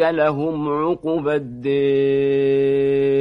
لهم عقبى الدير